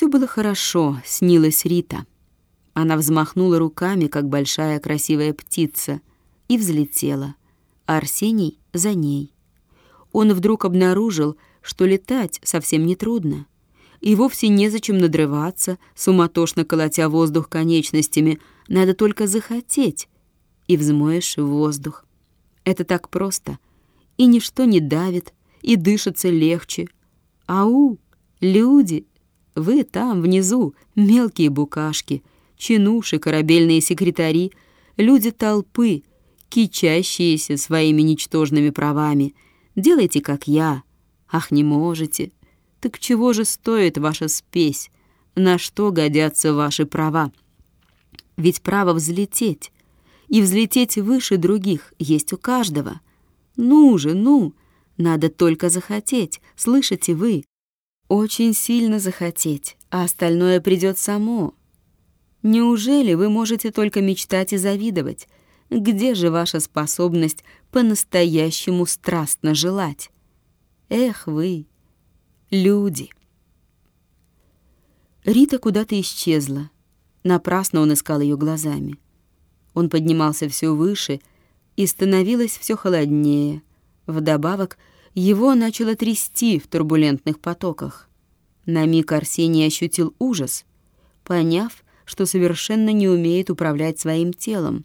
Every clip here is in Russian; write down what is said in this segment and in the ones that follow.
Все было хорошо, снилась Рита. Она взмахнула руками, как большая красивая птица, и взлетела, а Арсений за ней. Он вдруг обнаружил, что летать совсем не трудно, и вовсе незачем надрываться, суматошно колотя воздух конечностями, надо только захотеть, и взмоешь в воздух. Это так просто, и ничто не давит, и дышится легче. Ау, люди, вы там, внизу, мелкие букашки, чинуши, корабельные секретари, люди толпы, кичащиеся своими ничтожными правами. Делайте, как я. Ах, не можете. Так чего же стоит ваша спесь? На что годятся ваши права? Ведь право взлететь и взлететь выше других есть у каждого. Ну же, ну, надо только захотеть, слышите вы? Очень сильно захотеть, а остальное придет само. Неужели вы можете только мечтать и завидовать? Где же ваша способность по-настоящему страстно желать? Эх вы, люди! Рита куда-то исчезла. Напрасно он искал ее глазами. Он поднимался все выше, и становилось все холоднее. Вдобавок, его начало трясти в турбулентных потоках. На миг Арсений ощутил ужас, поняв, что совершенно не умеет управлять своим телом,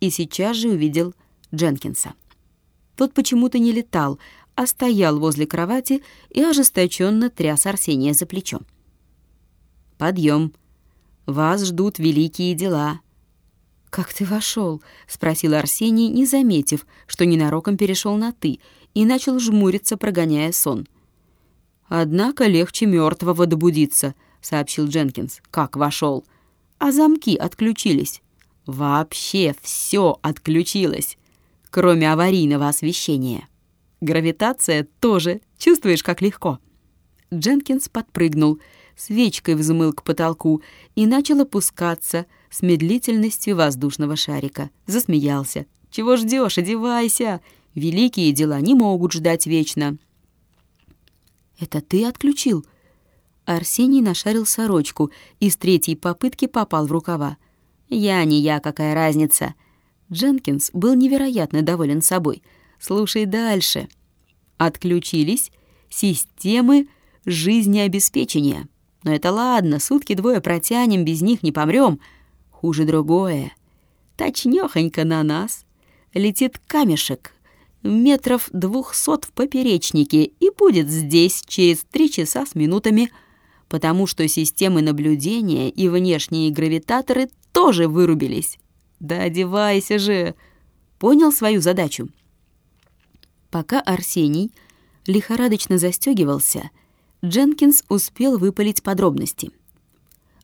и сейчас же увидел Дженкинса. Тот почему-то не летал, а стоял возле кровати и ожесточенно тряс Арсения за плечо. «Подъем! Вас ждут великие дела!» «Как ты вошел? спросил Арсений, не заметив, что ненароком перешел на «ты», и начал жмуриться, прогоняя сон. «Однако легче мертвого добудиться», — сообщил Дженкинс. «Как вошел? А замки отключились». «Вообще все отключилось, кроме аварийного освещения. Гравитация тоже. Чувствуешь, как легко?» Дженкинс подпрыгнул, свечкой взмыл к потолку и начал опускаться с медлительностью воздушного шарика. Засмеялся. «Чего ждешь? Одевайся! Великие дела не могут ждать вечно!» «Это ты отключил?» Арсений нашарил сорочку и с третьей попытки попал в рукава. «Я не я, какая разница?» Дженкинс был невероятно доволен собой. «Слушай дальше. Отключились системы жизнеобеспечения. Но это ладно, сутки двое протянем, без них не помрем. Хуже другое. Точнёхонько на нас летит камешек, метров двухсот в поперечнике и будет здесь через три часа с минутами, потому что системы наблюдения и внешние гравитаторы тоже вырубились. Да одевайся же! Понял свою задачу? Пока Арсений лихорадочно застегивался, Дженкинс успел выпалить подробности.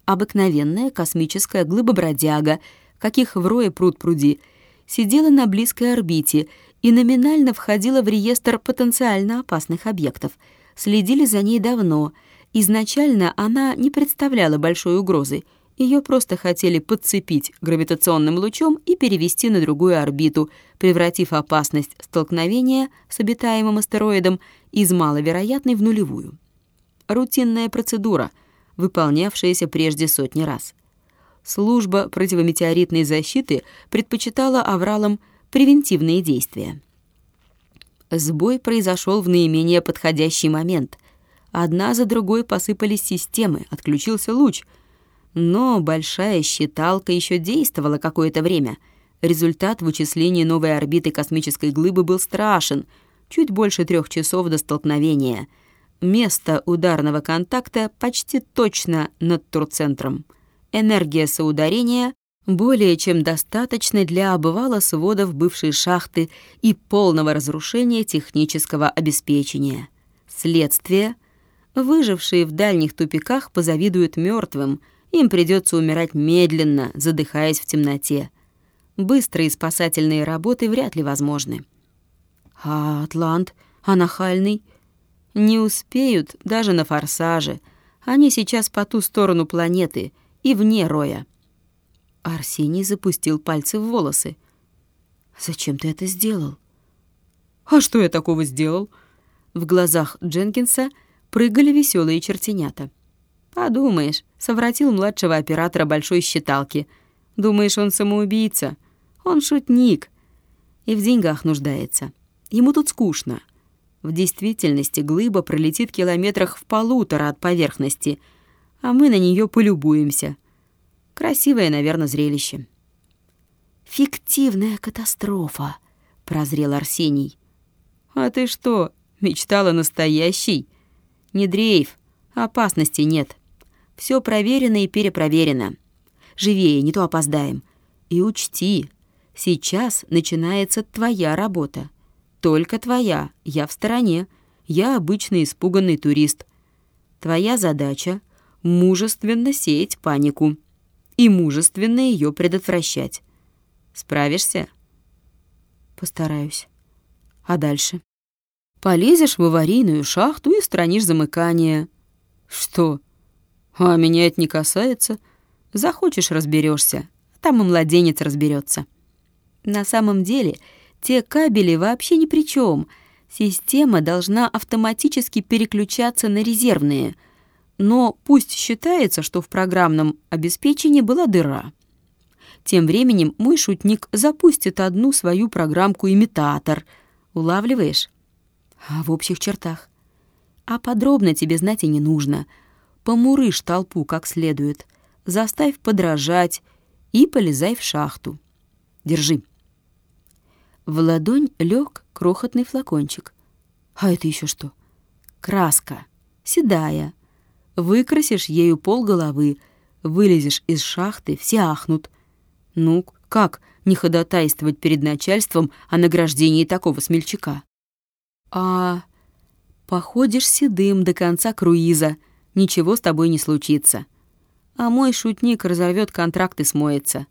Обыкновенная космическая глыба-бродяга, каких в рое пруд пруди, сидела на близкой орбите — и номинально входила в реестр потенциально опасных объектов. Следили за ней давно. Изначально она не представляла большой угрозы. Ее просто хотели подцепить гравитационным лучом и перевести на другую орбиту, превратив опасность столкновения с обитаемым астероидом из маловероятной в нулевую. Рутинная процедура, выполнявшаяся прежде сотни раз. Служба противометеоритной защиты предпочитала авралам превентивные действия. Сбой произошел в наименее подходящий момент. Одна за другой посыпались системы, отключился луч. Но большая считалка еще действовала какое-то время. Результат вычисления новой орбиты космической глыбы был страшен. Чуть больше трех часов до столкновения. Место ударного контакта почти точно над турцентром. Энергия соударения более чем достаточной для обвала сводов бывшей шахты и полного разрушения технического обеспечения. Следствие — выжившие в дальних тупиках позавидуют мертвым, им придется умирать медленно, задыхаясь в темноте. Быстрые спасательные работы вряд ли возможны. А Атлант, а нахальный? Не успеют даже на форсаже. Они сейчас по ту сторону планеты и вне роя. Арсений запустил пальцы в волосы. «Зачем ты это сделал?» «А что я такого сделал?» В глазах Дженкинса прыгали веселые чертенята. Подумаешь, совратил младшего оператора большой считалки. Думаешь, он самоубийца? Он шутник. И в деньгах нуждается. Ему тут скучно. В действительности глыба пролетит километрах в полутора от поверхности, а мы на нее полюбуемся. Красивое, наверное, зрелище. «Фиктивная катастрофа», — прозрел Арсений. «А ты что, мечтала настоящий? Не дрейф, опасности нет. Все проверено и перепроверено. Живее, не то опоздаем. И учти, сейчас начинается твоя работа. Только твоя, я в стороне. Я обычный испуганный турист. Твоя задача — мужественно сеять панику и мужественно ее предотвращать. Справишься? Постараюсь. А дальше? Полезешь в аварийную шахту и странишь замыкание. Что? А меня это не касается. Захочешь, разберешься. Там и младенец разберется. На самом деле, те кабели вообще ни при чем. Система должна автоматически переключаться на резервные. Но пусть считается, что в программном обеспечении была дыра. Тем временем мой шутник запустит одну свою программку-имитатор. Улавливаешь? А в общих чертах. А подробно тебе знать и не нужно. Помурышь толпу как следует. Заставь подражать и полезай в шахту. Держи. В ладонь лег крохотный флакончик. А это еще что? Краска. Седая. Выкрасишь ею пол головы, вылезешь из шахты, все ахнут. Ну, как не ходатайствовать перед начальством о награждении такого смельчака? А походишь седым до конца круиза, ничего с тобой не случится. А мой шутник разорвет контракт и смоется.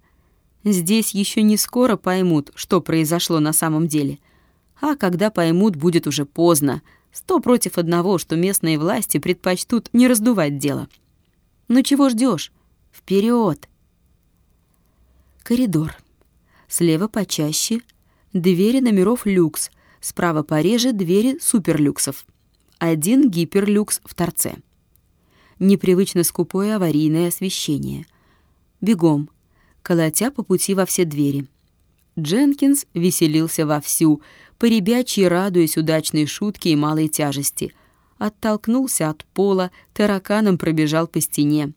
Здесь еще не скоро поймут, что произошло на самом деле. А когда поймут, будет уже поздно. Сто против одного, что местные власти предпочтут не раздувать дело. Ну чего ждешь? Вперед! Коридор. Слева почаще двери номеров люкс, справа пореже двери суперлюксов. Один гиперлюкс в торце. Непривычно скупое аварийное освещение. Бегом, колотя по пути во все двери. Дженкинс веселился вовсю, поребячьи радуясь удачной шутке и малой тяжести. Оттолкнулся от пола, тараканом пробежал по стене.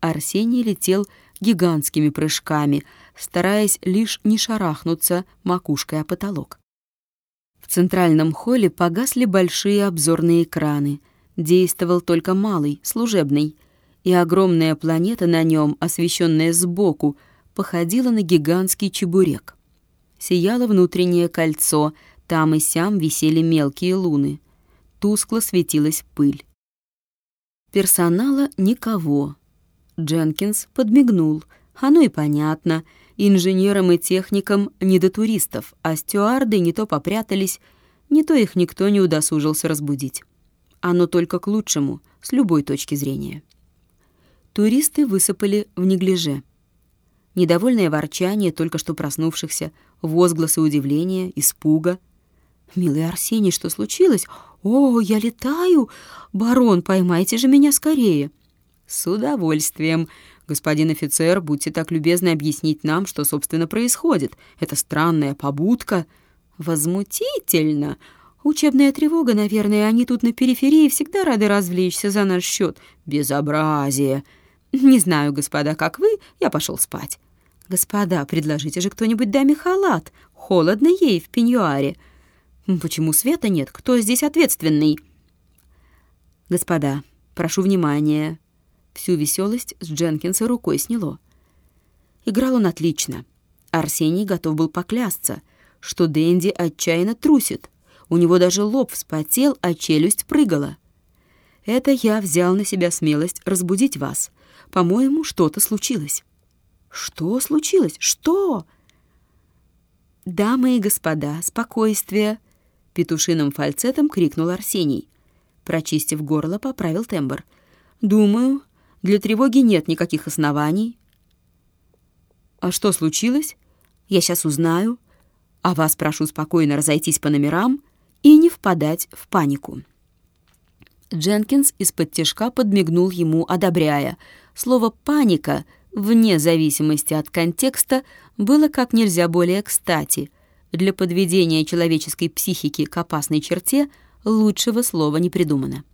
Арсений летел гигантскими прыжками — стараясь лишь не шарахнуться макушкой о потолок. В центральном холле погасли большие обзорные экраны. Действовал только малый, служебный, и огромная планета на нем, освещенная сбоку, походила на гигантский чебурек. Сияло внутреннее кольцо, там и сям висели мелкие луны. Тускло светилась пыль. Персонала никого. Дженкинс подмигнул. Оно и понятно — Инженерам и техникам не до туристов, а стюарды не то попрятались, не то их никто не удосужился разбудить. Оно только к лучшему, с любой точки зрения. Туристы высыпали в неглиже. Недовольное ворчание только что проснувшихся, возгласы удивления, испуга. «Милый Арсений, что случилось? О, я летаю! Барон, поймайте же меня скорее!» «С удовольствием!» «Господин офицер, будьте так любезны объяснить нам, что, собственно, происходит. Это странная побудка». «Возмутительно! Учебная тревога, наверное, они тут на периферии всегда рады развлечься за наш счет. Безобразие! Не знаю, господа, как вы, я пошел спать». «Господа, предложите же кто-нибудь даме халат. Холодно ей в пеньюаре». «Почему света нет? Кто здесь ответственный?» «Господа, прошу внимания. Всю веселость с Дженкинса рукой сняло. Играл он отлично. Арсений готов был поклясться, что Дэнди отчаянно трусит. У него даже лоб вспотел, а челюсть прыгала. Это я взял на себя смелость разбудить вас. По-моему, что-то случилось. Что случилось? Что? Дамы и господа, спокойствие! Петушиным фальцетом крикнул Арсений. Прочистив горло, поправил тембр. Думаю, для тревоги нет никаких оснований. А что случилось? Я сейчас узнаю. А вас прошу спокойно разойтись по номерам и не впадать в панику. Дженкинс из-под тяжка подмигнул ему, одобряя. Слово «паника», вне зависимости от контекста, было как нельзя более кстати. Для подведения человеческой психики к опасной черте лучшего слова не придумано.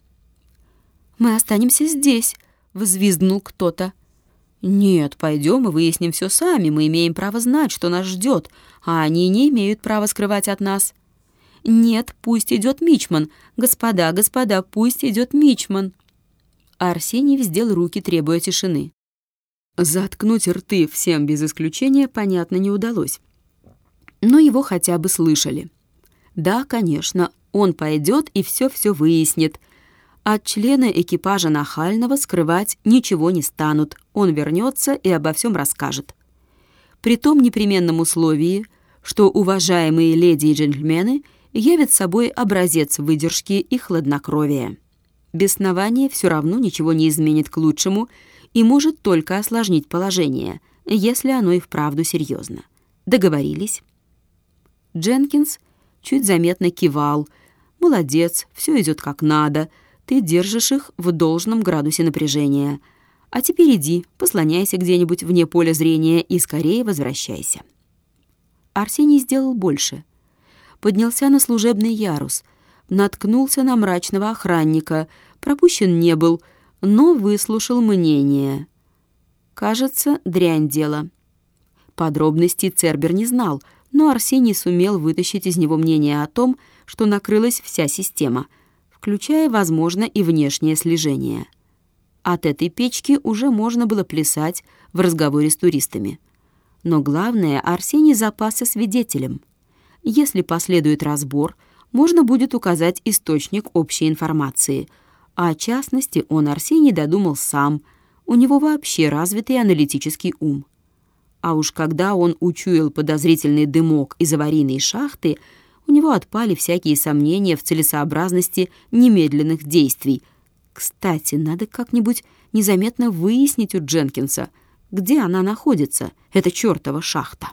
«Мы останемся здесь», — взвизгнул кто-то. «Нет, пойдем и выясним все сами. Мы имеем право знать, что нас ждет, а они не имеют права скрывать от нас». «Нет, пусть идет Мичман. Господа, господа, пусть идет Мичман». Арсений вздел руки, требуя тишины. Заткнуть рты всем без исключения, понятно, не удалось. Но его хотя бы слышали. Да, конечно, он пойдет и все-все выяснит. От члена экипажа Нахального скрывать ничего не станут. Он вернется и обо всем расскажет. При том непременном условии, что уважаемые леди и джентльмены — явит собой образец выдержки и хладнокровия. Беснование все равно ничего не изменит к лучшему и может только осложнить положение, если оно и вправду серьезно. Договорились? Дженкинс чуть заметно кивал. «Молодец, все идет как надо. Ты держишь их в должном градусе напряжения. А теперь иди, послоняйся где-нибудь вне поля зрения и скорее возвращайся». Арсений сделал больше — поднялся на служебный ярус, наткнулся на мрачного охранника, пропущен не был, но выслушал мнение. Кажется, дрянь дело. Подробностей Цербер не знал, но Арсений сумел вытащить из него мнение о том, что накрылась вся система, включая, возможно, и внешнее слежение. От этой печки уже можно было плясать в разговоре с туристами. Но главное, Арсений запасся свидетелем — если последует разбор, можно будет указать источник общей информации. А частности он Арсений додумал сам. У него вообще развитый аналитический ум. А уж когда он учуял подозрительный дымок из аварийной шахты, у него отпали всякие сомнения в целесообразности немедленных действий. Кстати, надо как-нибудь незаметно выяснить у Дженкинса, где она находится, эта чертова шахта.